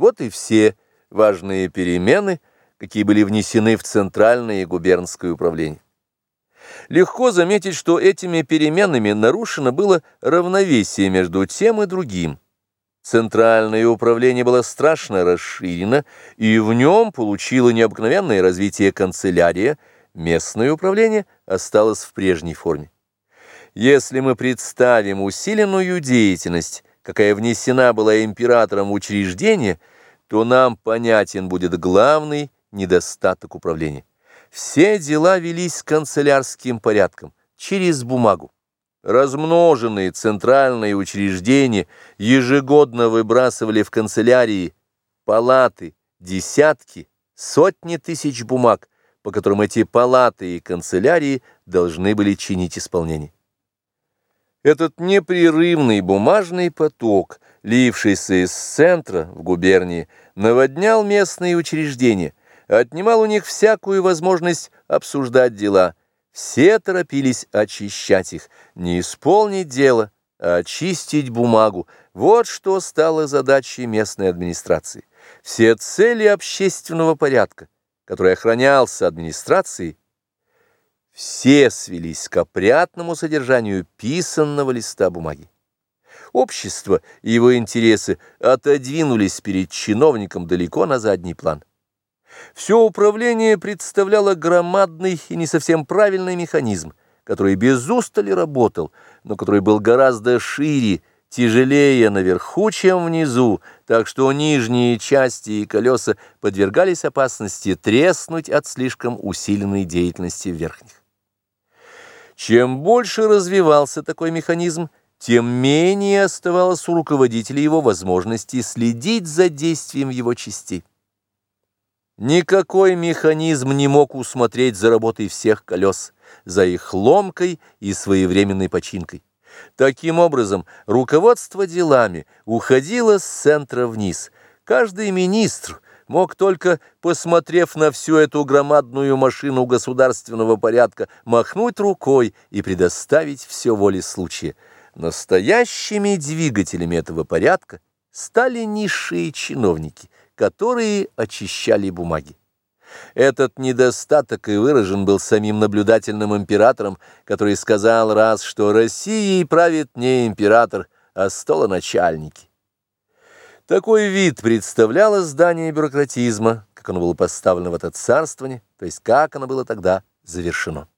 Вот и все важные перемены, какие были внесены в Центральное и губернское управление. Легко заметить, что этими переменами нарушено было равновесие между тем и другим. Центральное управление было страшно расширено, и в нем получило необыкновенное развитие канцелярия, местное управление осталось в прежней форме. Если мы представим усиленную деятельность, какая внесена была императором в учреждение, то нам понятен будет главный недостаток управления. Все дела велись канцелярским порядком, через бумагу. Размноженные центральные учреждения ежегодно выбрасывали в канцелярии палаты, десятки, сотни тысяч бумаг, по которым эти палаты и канцелярии должны были чинить исполнение. Этот непрерывный бумажный поток, лившийся из центра в губернии, наводнял местные учреждения, отнимал у них всякую возможность обсуждать дела. Все торопились очищать их, не исполнить дело, а очистить бумагу. Вот что стало задачей местной администрации. Все цели общественного порядка, который охранялся администрацией, все свелись к опрятному содержанию писанного листа бумаги. Общество и его интересы отодвинулись перед чиновником далеко на задний план. Все управление представляло громадный и не совсем правильный механизм, который без устали работал, но который был гораздо шире, тяжелее наверху, чем внизу, так что нижние части и колеса подвергались опасности треснуть от слишком усиленной деятельности верхних. Чем больше развивался такой механизм, тем менее оставалось у руководителя его возможности следить за действием его частей. Никакой механизм не мог усмотреть за работой всех колес, за их ломкой и своевременной починкой. Таким образом, руководство делами уходило с центра вниз. Каждый министр – мог только, посмотрев на всю эту громадную машину государственного порядка, махнуть рукой и предоставить все воле случая. Настоящими двигателями этого порядка стали низшие чиновники, которые очищали бумаги. Этот недостаток и выражен был самим наблюдательным императором, который сказал раз, что Россией правит не император, а столоначальники. Такой вид представляло здание бюрократизма, как оно было поставлено в это царствование, то есть как оно было тогда завершено.